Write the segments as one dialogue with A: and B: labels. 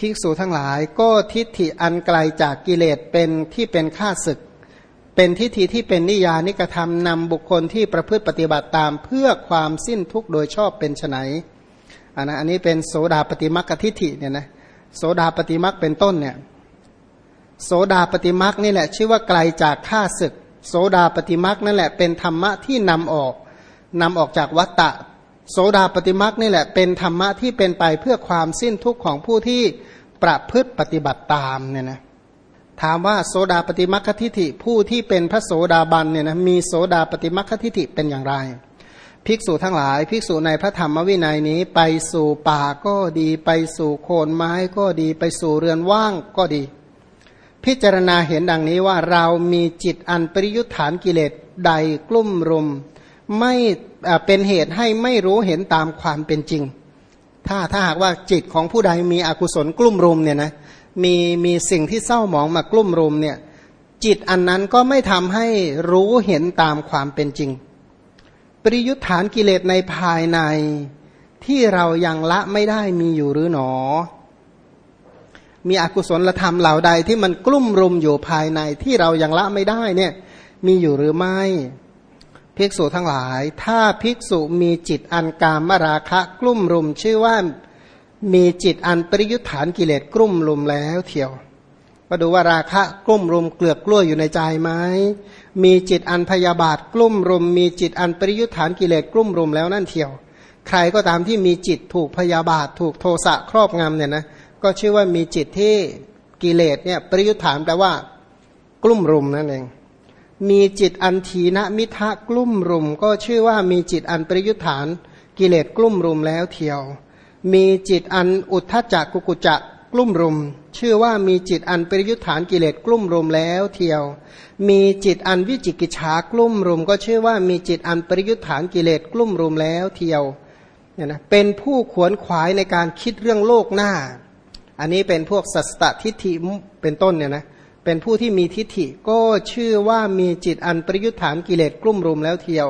A: ภิกษุทั้งหลายก็ทิฏฐิอันไกลจากกิเลสเป็นที่เป็นข้าศึก เป็นทิฏฐิที่เป็นนิยานิกระทำนำบุคคลที่ประพฤติปฏิบัติตามเพื่อความสิ้นทุกข์โดยชอบเป็นไฉนอันนะอันนี้เป็นโสดาปฏิมักทิฏฐิเนี่ยนะโสดาปฏิมักเป็นต้นเนี่ยโสดาปฏิมักนี่แหละ ชื่อว่าไกลจากข้าศึก โสดาปฏิมักนั่นแหละเป็นธรรมะที่นำออกนำออกจากวัตตะ โสดาปฏิมักนี่แหละเป็นธรรมะที่เป็นไปเพื่อความสิ้นทุกข์ของผู้ที่ประพฤติปฏิบัติตามเนี่ยนะถามว่าโสดาปฏิมักคทิฐิผู้ที่เป็นพระโสดาบันเนี่ยนะมีโสดาปฏิมักคทิฐิเป็นอย่างไร ภิกษุทั้งหลาย ภิกษุในพระธรรมวินัยนี้ไปสู่ป่าก็ดี ไปสู่โคนไม้ก็ดี ไปสู่เรือนว่างก็ดี พิจารณาเห็นดังนี้ว่าเรามีจิตอันปริยุทธานกิเลสใดกลุ่มรุม ไม่ เป็นเหตุให้ไม่รู้เห็นตามความเป็นจริง ถ้าถ้าหากว่าจิตของผู้ใดมีอกุศลกลุ่มรุมเนี่ยนะมีมีสิ่งที่เศร้าหมองมากลุ่มรุมเนี่ยจิตอันนั้นก็ไม่ทำให้รู้เห็นตามความเป็นจริง ปริยุทธานกิเลสในภายในที่เรายังละไม่ได้มีอยู่หรือหนอ มีอกุศลธรรมเหล่าใดที่มันกลุ่มรุมอยู่ภายในที่เรายังละไม่ได้เนี่ยมีอยู่หรือไม่ ภิกษุทั้งหลาย ถ้าภิกษุมีจิตอันกามราคะกลุ่มรุม ชื่อว่ามีจิตอันปริยุทธานกิเลสกลุ่มรุมแล้วเที่ยวก็ดูว่าราคะกลุ่มรุมเกลือกกล้วยอยู่ในใจไหมมีจิตอันพยาบาทกลุ่มรุม มีจิตอันปริยุทธานกิเลสกลุ่มรุมแล้วนั่นเที่ยว ใครก็ตามที่มีจิตถูกพยาบาทถูกโทสะครอบงำเนี่ยนะก็ชื่อว่ามีจิตที่กิเลสเนี่ยปริยุทธานแปลว่ากลุ่มรุมนั่นเอง มีจิตอันทีนะมิทะกลุ่มรุม ก็ชื่อว่ามีจิตอันประยุทธานกิเลสกลุ่มรุมแล้วเทียว มีจิตอันอุทธจักกุกุจักกลุ่มรุม ชื่อว่ามีจิตอันประยุทธานกิเลสกลุ่มรุมแล้วเทียว มีจิตอันวิจิกิจฉากลุ่มรุม ก็ชื่อว่ามีจิตอันประยุทธานกิเลสกลุ่มรุมแล้วเทียวเนี่ยนะเป็นผู้ขวนขวายในการคิดเรื่องโลกหน้า อันนี้เป็นพวกสัสตทิฏฐิเป็นต้นเนี่ยนะเป็นผู้ที่มีทิฏฐิก็ชื่อว่ามีจิตอันประยุทธานกิเลสกลุ่มรุมแล้วเทียว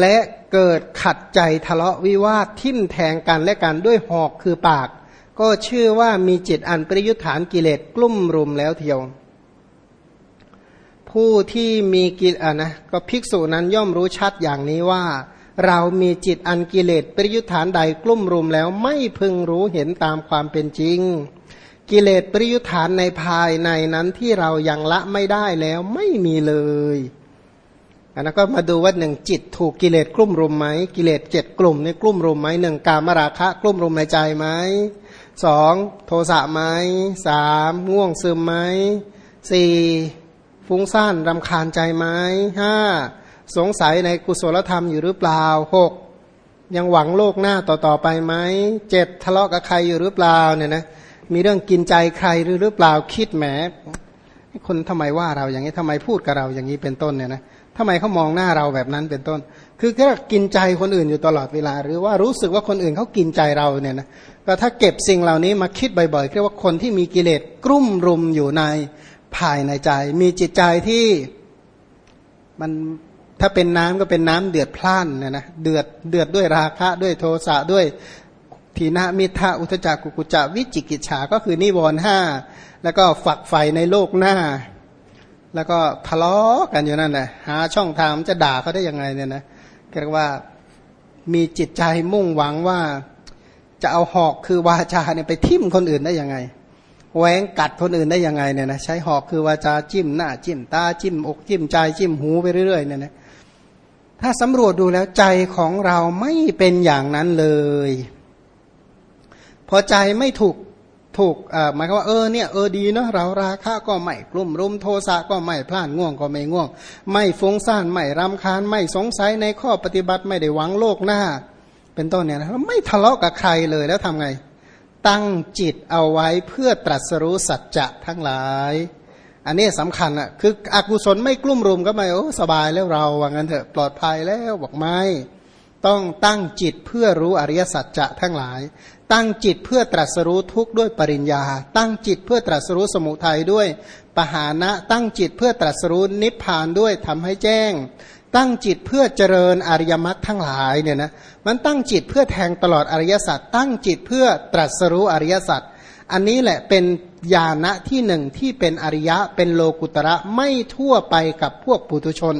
A: และเกิดขัดใจทะเลาะวิวาททิ่มแทงกันและกันด้วยหอกคือปาก ก็ชื่อว่ามีจิตอันประยุทธานกิเลสกลุ่มรุมแล้วเทียว ผู้ที่มีกิเลสนะก็ภิกษุนั้นย่อมรู้ชัดอย่างนี้ว่า เรามีจิตอันกิเลสประยุทธานใดกลุ่มรุมแล้วไม่พึงรู้เห็นตามความเป็นจริง กิเลสปริยุทธานในภายในนั้นที่เรายังละไม่ได้แล้วไม่มีเลยอันนั้นก็มาดูว่าหนึ่งจิตถูกกิเลสกลุ่มรุมไหมกิเลสเจ็ดกลุ่มนี่กลุ่มรุมไหมหนึ่งกามราคะกลุ่มรุมในใจไหมสองโทสะไหมสามง่วงซึมไหมสี่ฟุ้งซ่านรำคาญใจไหมห้าสงสัยในกุศลธรรมอยู่หรือเปล่าหกยังหวังโลกหน้าต่อๆไปไหมเจ็ดทะเลาะกับใครอยู่หรือเปล่าเนี่ยนะ มีเรื่องกินใจใครหรือหรือเปล่าคิดแหมคนทำไมว่าเราอย่างนี้ทำไมพูดกับเราอย่างนี้เป็นต้นเนี่ยนะทำไมเขามองหน้าเราแบบนั้นเป็นต้น คือแค่กินใจคนอื่นอยู่ตลอดเวลา หรือว่ารู้สึกว่าคนอื่นเขากินใจเราเนี่ยนะก็ถ้าเก็บสิ่งเหล่านี้มาคิดบ่อยๆเรียกว่าคนที่มีกิเลสกลุ่มรุมอยู่ในภายในใจ มีจิตใจที่มันถ้าเป็นน้ำก็เป็นน้ำเดือดพล่านเนี่ยนะเดือดเดือดด้วยราคะด้วยโทสะด้วย ทีนามิทะอุทจักกุกุจาวิจิกิจฉาก็คือนิวรณ์ห้าแล้วก็ฝักใฝ่ในโลกหน้า แล้วก็ทะเลาะกันอยู่นั่นแหละหาช่องทางจะด่าเขาได้ยังไงเนี่ยนะเรียกว่ามีจิตใจมุ่งหวังว่าจะเอาหอกคือวาจาเนี่ยไปทิ่มคนอื่นได้ยังไงแหวงกัดคนอื่นได้ยังไงเนี่ยนะใช้หอกคือวาจาจิ้มหน้าจิ้มตาจิ้มอกจิ้มใจจิ้มหูไปเรื่อยๆเนี่ยนะถ้าสำรวจดูแล้วใจของเราไม่เป็นอย่างนั้นเลย พอใจไม่ถูกถูกหมายความว่าเออเนี่ยเออดีเนาะเราราคะก็ไม่กลุ่มรุมโทสะก็ไม่พลาดง่วงก็ไม่ง่วง ไม่ฟุ้งซ่านไม่รำคาญไม่สงสัยในข้อปฏิบัติไม่ได้หวังโลกหน้า เป็นต้นเนี่ยนะไม่ทะเลาะกับใครเลยแล้วทำไง ตั้งจิตเอาไว้เพื่อตรัสรู้สัจจะทั้งหลาย อันนี้สำคัญอะคือ อกุศลไม่กลุ่มรุมก็ไม่โอ้สบายแล้วเราว่างั้นเถอะปลอดภัยแล้วบอกไม่ต้องตั้งจิตเพื่อรู้อริยสัจจะทั้งหลาย ตั้งจิตเพื่อตรัสรู้ทุกข์ด้วยปริญญา ตั้งจิตเพื่อตรัสรู้สมุทัยด้วย ปหานะ ตั้งจิตเพื่อตรัสรู้นิพพานด้วยทำให้แจ้ง ตั้งจิตเพื่อเจริญอริยมรรคทั้งหลายเนี่ยนะมันตั้งจิตเพื่อแทงตลอดอริยสัจตั้งจิตเพื่อตรัสรู้อริยสัจอันนี้แหละเป็นญาณะที่หนึ่งที่เป็นอริยะเป็นโลกุตระไม่ทั่วไปกับพวกปุถุชน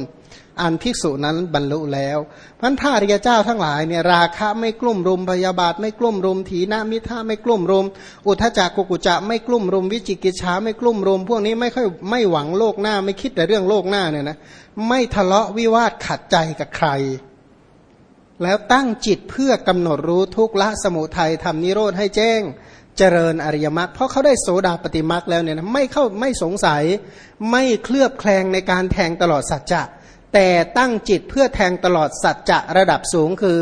A: อันภิกษุนั้นบรรลุแล้วพันธาริยเจ้าทั้งหลายเนี่ยราคะไม่กลุ่มรุมพยาบาทไม่กลุ่มรุมถีนามิท่าไม่กลุ่มรุม อุทจักกุกุจะไม่กลุ่มรุมวิจิกิจฉาไม่กลุ่มรุม พวกนี้ไม่ค่อยไม่หวังโลกหน้าไม่คิดแต่เรื่องโลกหน้าเนี่ยนะไม่ทะเลาะวิวาทขัดใจกับใคร แล้วตั้งจิตเพื่อกำหนดรู้ทุกละสมุทัยทำนิโรธให้แจ้งเจริญอริยมรรคเพราะเขาได้โสดาปฏิมรรคแล้วเนี่ยนะไม่เข้าไม่สงสัยไม่เคลือบแคลงในการแทงตลอดสัจจะ แต่ตั้งจิตเพื่อแทงตลอดสัจจะระดับสูงคือ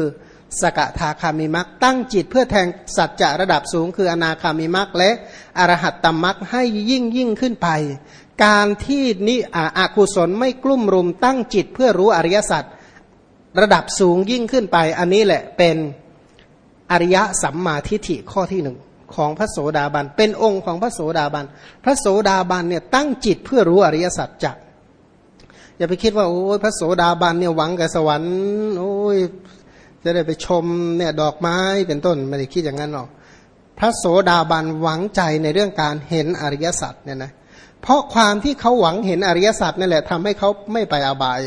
A: สกทาคามิมักตั้งจิตเพื่อแทงสัจจะระดับสูง คืออนาคามิมักและอรหัตตมักให้ยิ่งยิ่งขึ้นไป การที่นิอากุศลไม่กลุ่มรุม ตั้งจิตเพื่อรู้อริยสัจระดับสูงยิ่งขึ้นไป อันนี้แหละเป็นอริยสัมมาทิฏฐิข้อที่หนึ่งของพระโสดาบัน เป็นองค์ของพระโสดาบัน พระโสดาบันเนี่ยตั้งจิตเพื่อรู้อริยสัจจะ อย่าไปคิดว่าโอ้ยพระโสดาบันเนี่ยหวังกับสวรรค์โอ้ยจะได้ไปชมเนี่ยดอกไม้เป็นต้นไม่ได้คิดอย่างนั้นหรอกพระโสดาบันหวังใจในเรื่องการเห็นอริยสัจเนี่ยนะเพราะความที่เขาหวังเห็นอริยสัจนั่นแหละทำให้เขาไม่ไปอบาย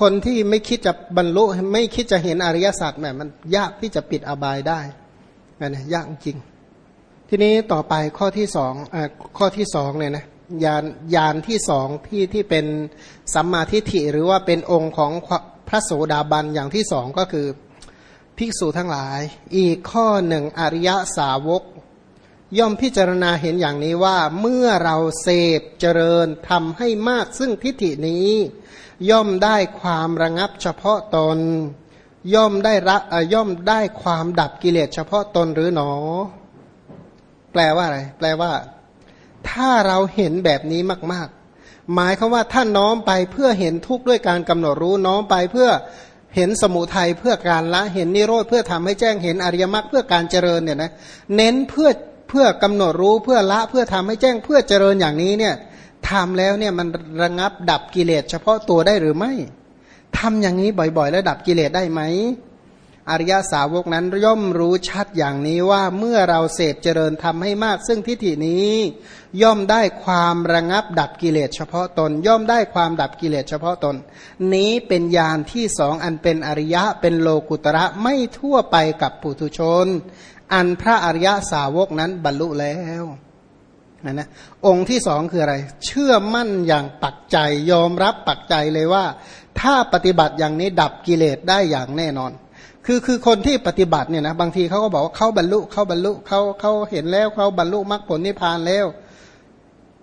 A: คนที่ไม่คิดจะบรรลุไม่คิดจะเห็นอริยสัจแหมมันยากที่จะปิดอบายได้นะยากจริง ทีนี้ต่อไปข้อที่สองอข้อที่สองเนี่ยนะ ยานยานที่สองที่ที่เป็นสัมมาทิฏฐิหรือว่าเป็นองค์ของพระโสดาบันอย่างที่สองก็คือภิกษุทั้งหลาย อีกข้อหนึ่งอริยสาวก ย่อมพิจารณาเห็นอย่างนี้ว่าเมื่อเราเสพเจริญทำให้มากซึ่งทิฏฐินี้ ย่อมได้ความระงับเฉพาะตน ย่อมได้ระย่อมได้ความดับกิเลสเฉพาะตนหรือหนอ แปลว่าอะไร แปลว่า ถ้าเราเห็นแบบนี้มาก ๆ หมายคือว่าถ้าน้อมไปเพื่อเห็นทุกข์ด้วยการกำหนดรู้น้อมไปเพื่อเห็นสมุทัยเพื่อการละเห็นนิโรธเพื่อทำให้แจ้งเห็นอริยมรรคเพื่อการเจริญเนี่ยนะเน้นเพื่อเพื่อกำหนดรู้เพื่อละเพื่อทำให้แจ้งเพื่อเจริญอย่างนี้เนี่ยทำแล้วเนี่ยมันระงับดับกิเลสเฉพาะตัวได้หรือไม่ทำอย่างนี้บ่อยๆ แล้วดับกิเลสได้ไหม อริยสาวกนั้นย่อมรู้ชัดอย่างนี้ว่าเมื่อเราเสพเจริญทำให้มาก ซึ่งทิฏฐินี้ ย่อมได้ความระงับดับกิเลสเฉพาะตน ย่อมได้ความดับกิเลสเฉพาะตน นี้เป็นญาณที่สองอันเป็นอริยะเป็นโลกุตระไม่ทั่วไปกับปุถุชน อันพระอริยสาวกนั้นบรรลุแล้วนะนะองค์ที่สองคืออะไร เชื่อมั่นอย่างปักใจยอมรับปักใจเลยว่า ถ้าปฏิบัติอย่างนี้ดับกิเลสได้อย่างแน่นอน คือคือคนที่ปฏิบัติเนี่ยนะบางทีเขาก็บอกว่าเขาบรรลุเขาบรรลุเขาเขาเห็นแล้วเขาบรรลุมรรคผลนิพพานแล้ว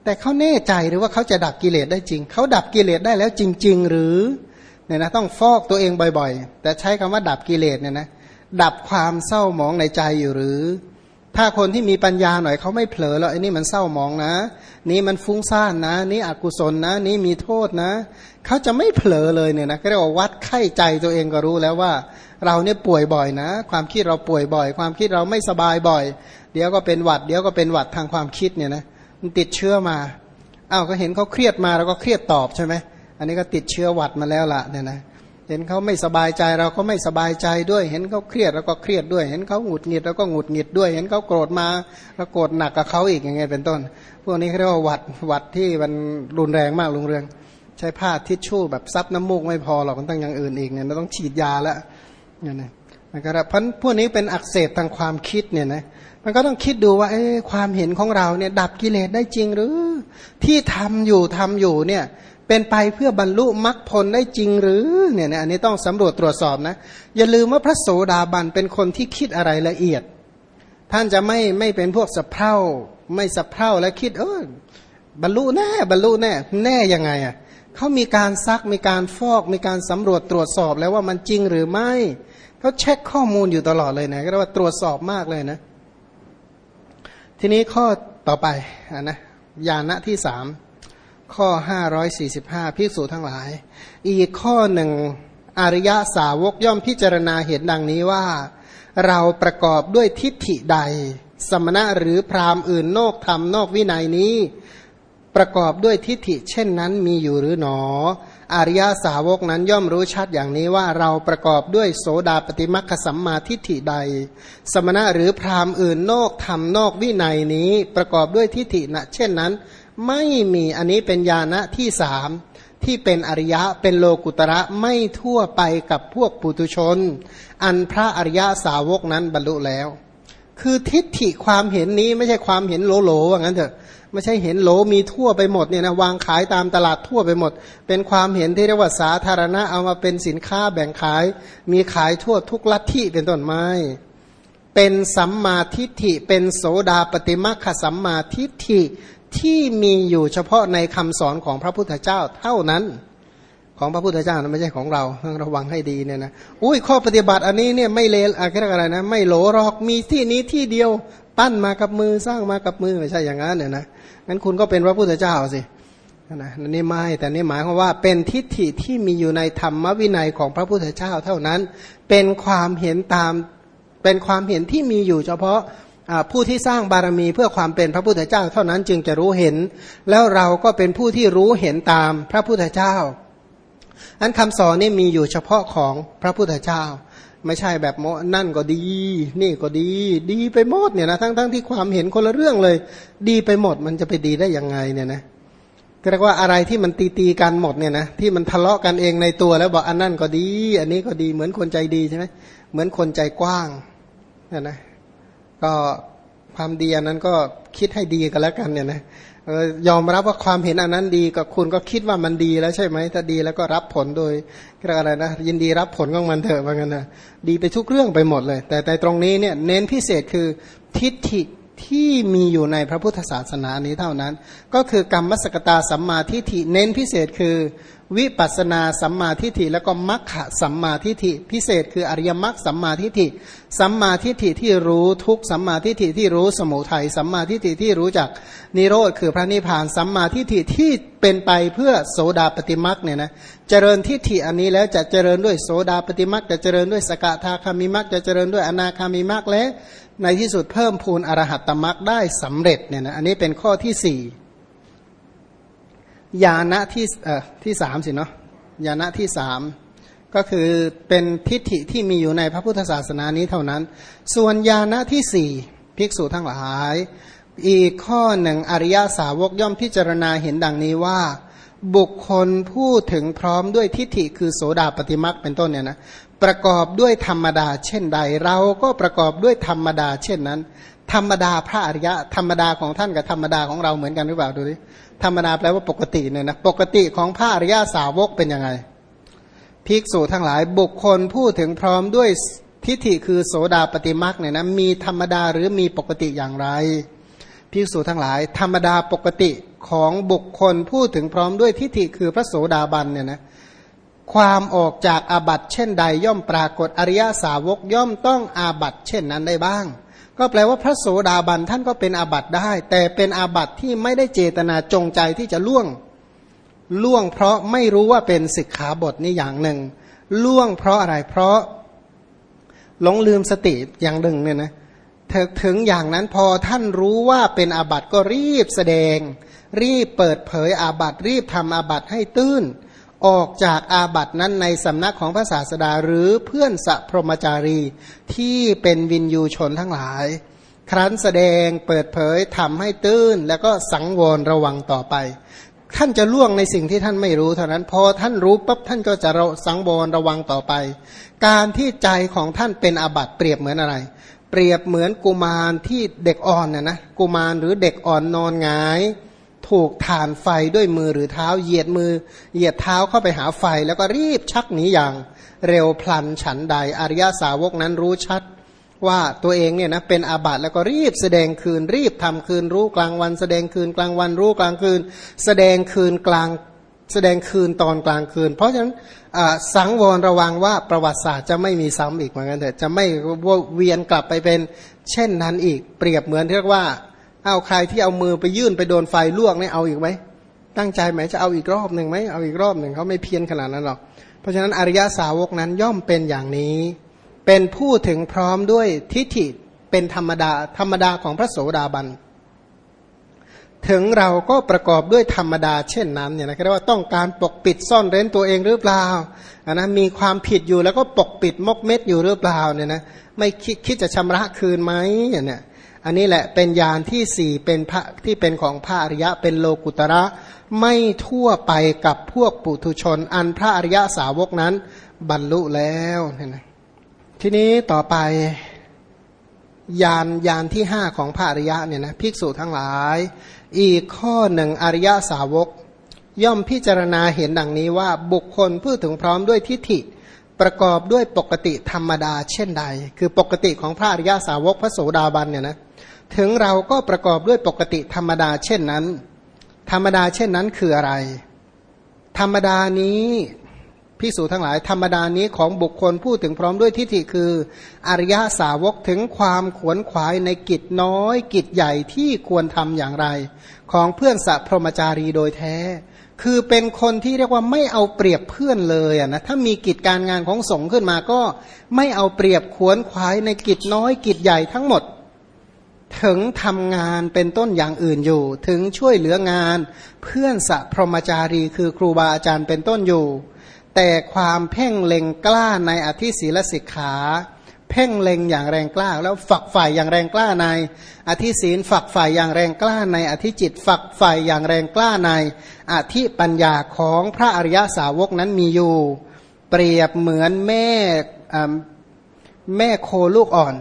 A: แต่เขาแน่ใจหรือว่าเขาจะดับกิเลสได้จริงเขาดับกิเลสได้แล้วจริง ๆ หรือเนี่ยนะต้องฟอกตัวเองบ่อย ๆ แต่ใช้คำว่าดับกิเลสเนี่ยนะดับความเศร้าหมองในใจอยู่หรือ ถ้าคนที่มีปัญญาหน่อยเขาไม่เผลอแล้วไอ้นี่มันเศร้ามองนะ นี่มันฟุ้งซ่านนะ นี่อกุศลนะ นี่มีโทษนะเขาจะไม่เผลอเลยเนี่ยนะก็เรียกว่าวัดไข้ใจตัวเองก็รู้แล้วว่า เราเนี่ยป่วยบ่อยนะ ความคิดเราป่วยบ่อย ความคิดเราไม่สบายบ่อย เดี๋ยวก็เป็นหวัด เดี๋ยวก็เป็นหวัดทางความคิดเนี่ยนะมันติดเชื้อมาอ้าวก็เห็นเขาเครียดมาเราก็เครียดตอบใช่ไหมอันนี้ก็ติดเชื้อหวัดมาแล้วล่ะเนี่ยนะ เห็นเขาไม่สบายใจเราก็ไม่สบายใจด้วย เห็นเขาเครียดเราก็เครียดด้วย เห็นเขาหงุดหงิดเราก็หงุดหงิดด้วย เห็นเขาโกรธมาเราโกรธหนักกับเขาอีกอย่างเงี้ยเป็นต้น พวกนี้เรียกว่าหวัดหวัดที่มันรุนแรงมากรุนแรงใช้ผ้าทิชชู่แบบซับน้ำมูกไม่พอหรอกมันต้องอย่างอื่นอีกเนี่ยเราต้องฉีดยาแล้วเนี่ยนะนะครับเพราะพวกนี้เป็นอักเสบทางความคิดเนี่ยนะมันก็ต้องคิดดูว่าเอ้ความเห็นของเราเนี่ยดับกิเลสได้จริงหรือที่ทำอยู่ทำอยู่เนี่ย เป็นไปเพื่อบรรลุมรรคผลได้จริงหรือเนี่ยอันนี้ต้องสำรวจตรวจสอบนะ อย่าลืมว่าพระโสดาบันเป็นคนที่คิดอะไรละเอียด ท่านจะไม่ไม่เป็นพวกสะเพร่าไม่สะเพร่าและคิด เออบรรลุแน่บรรลุแน่แน่ยังไงอะเขามีการซักมีการฟอกมีการสำรวจตรวจสอบแล้วว่ามันจริงหรือไม่เขาเช็คข้อมูลอยู่ตลอดเลยนะก็เรียกว่าตรวจสอบมากเลยนะ ทีนี้ข้อต่อไปนะยานะที่สาม ข้อห้าร้อยสี่สิบห้าพิสูจทั้งหลาย อีกข้อหนึ่งอริยสาวกย่อมพิจารณาเห็นดังนี้ว่า เราประกอบด้วยทิฏฐิใด สมณะหรือพราหมณ์อื่นนอกธรรมนอกวินัยนี้ ประกอบด้วยทิฏฐิ เช่นนั้นมีอยู่หรือหนอ อริยสาวกนั้นย่อมรู้ชัดอย่างนี้ว่าเราประกอบด้วยโสดาปฏิมัคสัมมาทิฏฐิใด สมณะหรือพราหมณ์อื่นนอกธรรมนอกวินัยนี้ ประกอบด้วยทิฏฐินะเช่นนั้น ไม่มีอันนี้เป็นญาณที่สามที่เป็นอริยะเป็นโลกุตระไม่ทั่วไปกับพวกปุตุชน อันพระอริยสาวกนั้นบรรลุแล้ว คือทิฏฐิความเห็นนี้ไม่ใช่ความเห็นโลโลว่างั้นเถอะไม่ใช่เห็นโหลมีทั่วไปหมดเนี่ยนะวางขายตามตลาดทั่วไปหมด เป็นความเห็นที่เรียกว่าสาธารณะเอามาเป็นสินค้าแบ่งขาย มีขายทั่วทุกลัทธิเป็นต้นไม้เป็นสัมมาทิฏฐิเป็นโสดาปฏิมาคสัมมาทิฏฐิ ที่มีอยู่เฉพาะในคำสอนของพระพุทธเจ้าเท่านั้น ของพระพุทธเจ้านะไม่ใช่ของเราต้องระวังให้ดีเนี่ยนะอุ้ยข้อปฏิบัติอันนี้เนี่ยไม่เลวอะไรนะ ไม่โหลหรอกมีที่นี้ที่เดียวปั้นมากับมือสร้างมากับมือไม่ใช่อย่างนั้นเนี่ยนะงั้นคุณก็เป็นพระพุทธเจ้าสินะนี่ไม่แต่นี่หมายความว่าเป็นทิฏฐิที่มีอยู่ในธรรมวินัยของพระพุทธเจ้าเท่านั้น เป็นความเห็นตามเป็นความเห็นที่มีอยู่เฉพาะ ผู้ที่สร้างบารมีเพื่อความเป็นพระพุทธเจ้าเท่านั้นจึงจะรู้เห็น แล้วเราก็เป็นผู้ที่รู้เห็นตามพระพุทธเจ้า อันคำสอนนี่มีอยู่เฉพาะของพระพุทธเจ้า ไม่ใช่แบบโมนั่นก็ดี นี่ก็ดี ดีไปหมดเนี่ยนะทั้งทั้งที่ความเห็นคนละเรื่องเลย ดีไปหมดมันจะไปดีได้ยังไงเนี่ยนะก็เรียกว่าอะไรที่มันตีตีกันหมดเนี่ยนะที่มันทะเลาะกันเองในตัวแล้วบอกอันนั่นก็ดี อันนี้ก็ดีเหมือนคนใจดีใช่ไหมเหมือนคนใจกว้างเนี่ยนะ ก็ความดีอันนั้นก็คิดให้ดีกันแล้วกันเนี่ยนะยอมรับว่าความเห็นอันนั้นดีกับคุณก็คิดว่ามันดีแล้วใช่ไหมถ้าดีแล้วก็รับผลโดยอะไรนะยินดีรับผลของมันเถอะว่างั้นนะดีไปทุกเรื่องไปหมดเลย แต่ในตรงนี้เนี่ยเน้นพิเศษคือทิฏฐิที่มีอยู่ในพระพุทธศาสนานี้เท่านั้น ก็คือกรรมสกตาสัมมาทิฏฐิเน้นพิเศษคือ วิปัสนาสัมมาทิฏฐิแล้วก็มัคคะสัมมาทิฏฐิพิเศษคืออริยมรรคสัมมาทิฏฐิสัมมาทิฏฐิที่รู้ทุกสัมมาทิฏฐิที่รู้สมุทัยสัมมาทิฏฐิที่รู้จักนิโรธคือพระนิพพานสัมมาทิฏฐิที่เป็นไปเพื่อโสดาปฏิมรรคเนี่ยนะเจริญทิฏฐิอันนี้แล้วจะเจริญด้วยโสดาปฏิมรรคจะเจริญด้วยสกทาคามิมรรคจะเจริญด้วยอนาคามิมรรคและในที่สุดเพิ่มพูนอรหัตตมรรคได้สำเร็จเนี่ยนะอันนี้เป็นข้อที่สี่ ญาณที่เอ่อที่สามสิเนาะญาณที่สามก็คือเป็นทิฏฐิที่มีอยู่ในพระพุทธศาสนานี้เท่านั้น ส่วนญาณที่สี่ภิกษุทั้งหลาย อีกข้อหนึ่งอริยาสาวกย่อมพิจารณาเห็นดังนี้ว่า บุคคลผู้ถึงพร้อมด้วยทิฏฐิคือโสดาปฏิมักเป็นต้นเนี่ยนะประกอบด้วยธรรมดาเช่นใด เราก็ประกอบด้วยธรรมดาเช่นนั้น ธรรมดาพระอริยะธรรมดาของท่านกับธรรมดาของเราเหมือนกันหรือเปล่าดูดิธรรมดาแปลว่าปกติเนี่ยนะปกติของพระอริยสาวกเป็นยังไงภิกษุทั้งหลายบุคคลพูดถึงพร้อมด้วยทิฏฐิคือโสดาปฏิมักเนี่ยนะมีธรรมดาหรือมีปกติอย่างไรภิกษุทั้งหลาย ธรรมดาปกติของบุคคลพูดถึงพร้อมด้วยทิฏฐิคือพระโสดาบันเนี่ยนะความออกจากอาบัตเช่นใดย่อมปรากฏอริยสาวกย่อมต้องอาบัตเช่นนั้นได้บ้าง ก็แปลว่าพระโสดาบันท่านก็เป็นอาบัติได้ แต่เป็นอาบัติที่ไม่ได้เจตนาจงใจที่จะล่วงล่วงเพราะไม่รู้ว่าเป็นสิกขาบทนี่อย่างหนึ่ง ล่วงเพราะอะไรเพราะหลงลืมสติอย่างหนึ่งเนี่ยนะถึงอย่างนั้นพอท่านรู้ว่าเป็นอาบัติก็รีบแสดง รีบเปิดเผยอาบัติรีบทำอาบัติให้ตื้น ออกจากอาบัตินั้นในสำนักของพระศาสดาหรือเพื่อนสัพรมจารีที่เป็นวินยูชนทั้งหลาย ครั้นแสดงเปิดเผยทำให้ตื้น แล้วก็สังวรระวังต่อไป ท่านจะล่วงในสิ่งที่ท่านไม่รู้เท่านั้นพอท่านรู้ปั๊บท่านก็จะสังวรระวังต่อไป การที่ใจของท่านเป็นอาบัติเปรียบเหมือนอะไร เปรียบเหมือนกุมารที่เด็กอ่อนน่ะนะกุมารหรือเด็กอ่อนนอนงาย ถูกฐานไฟด้วยมือหรือเท้า เหยียดมือ เหยียดเท้าเข้าไปหาไฟ แล้วก็รีบชักหนีอย่างเร็วพลันฉันใดอริยาสาวกนั้นรู้ชัดว่าตัวเองเนี่ยนะเป็นอาบัติแล้วก็รีบแสดงคืนรีบทำคืนรู้กลางวัน แสดงคืนกลางวันรู้กลางคืน แสดงคืนกลางแสดงคืนตอนกลางคืน เพราะฉะนั้นสังวรระวังว่าประวัติศาสตร์จะไม่มีซ้ำอีกเหมือนกันเถอะจะไม่เวียนกลับไปเป็นเช่นนั้นอีกเปรียบเหมือนเรียกว่า เอาใครที่เอามือไปยื่นไปโดนไฟลวกเนี่ยเอาอีกไหมตั้งใจไหมจะเอาอีกรอบหนึ่งไหมเอาอีกรอบหนึ่งเขาไม่เพียนขนาดนั้นหรอก เพราะฉะนั้นอริยาสาวกนั้นย่อมเป็นอย่างนี้ เป็นผู้ถึงพร้อมด้วยทิฏฐิเป็นธรรมดาธรรมดาของพระโสดาบันถึงเราก็ประกอบด้วยธรรมดาเช่นนั้นเนี่ยนะเรียกว่าต้องการปกปิดซ่อนเร้นตัวเองหรือเปล่าอันนะมีความผิดอยู่แล้วก็ปกปิดมกเม็ดอยู่หรือเปล่าเนี่ยนะไม่คิดคิดจะชำระคืนไหมเนี่ย อันนี้แหละเป็นยานที่สี่เป็นพระที่เป็นของพระอริยะเป็นโลกุตระ ไม่ทั่วไปกับพวกปุถุชน อันพระอริยะสาวกนั้น บรรลุแล้วเนี่ยนะทีนี้ต่อไปยานยานที่ห้าของพระอริยะเนี่ยนะภิกษุทั้งหลาย อีกข้อหนึ่งอริยะสาวก ย่อมพิจารณาเห็นดังนี้ว่าบุคคลพูดถึงพร้อมด้วยทิฏฐิประกอบด้วยปกติธรรมดาเช่นใด คือปกติของพระอริยสาวกพระโสดาบันเนี่ยนะ ถึงเราก็ประกอบด้วยปกติธรรมดาเช่นนั้น ธรรมดาเช่นนั้นคืออะไร ธรรมดานี้พิสูจทั้งหลายธรรมดานี้ของบุคคลพูดถึงพร้อมด้วยทิฏฐิคือ อริยสาวกถึงความขวนขวายในกิจน้อย กิจใหญ่ที่ควรทำอย่างไร ของเพื่อนสัพพรมจารีโดยแท้ คือเป็นคนที่เรียกว่าไม่เอาเปรียบเพื่อนเลยนะถ้ามีกิจการงานของสงฆ์ขึ้นมาก็ไม่เอาเปรียบขวนขวายในกิจน้อยกิจใหญ่ทั้งหมด ถึงทำงานเป็นต้นอย่างอื่นอยู่ ถึงช่วยเหลืองาน เพื่อนสัพพรมจารีคือครูบาอาจารย์เป็นต้นอยู่ แต่ความเพ่งเล็งกล้าในอธิศีลสิกขา เพ่งเล็งอย่างแรงกล้า แล้วฝักฝ่ายอย่างแรงกล้าใน อธิศีลฝักฝ่ายอย่างแรงกล้าในอธิจิตฝักฝ่ายอย่างแรงกล้าใน อธิปัญญาของพระอริยสาวกนั้นมีอยู่ เปรียบเหมือนแม่แม่โคลูกอ่อน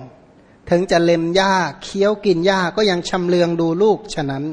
A: ถึงจะเล็มหญ้าเคี้ยวกินหญ้าก็ยังชำเลืองดูลูกฉะนั้น